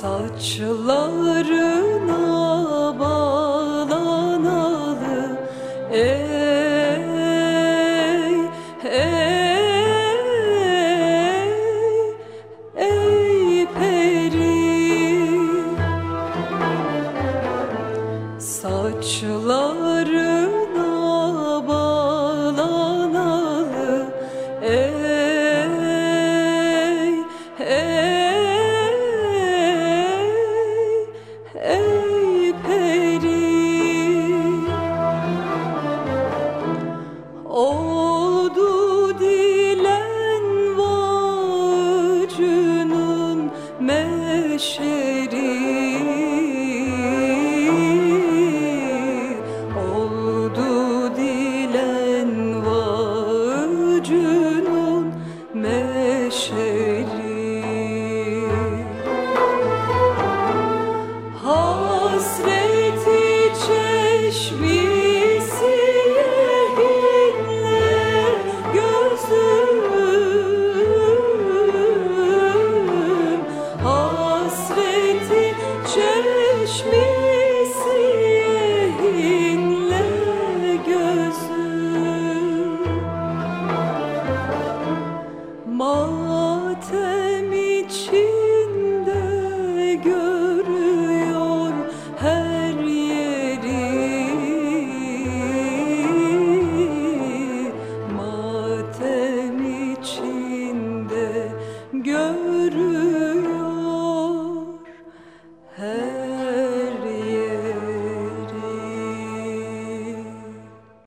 saçlarına bağlanalı Ey, ey, ey peri. Saçlarına 雪。görür.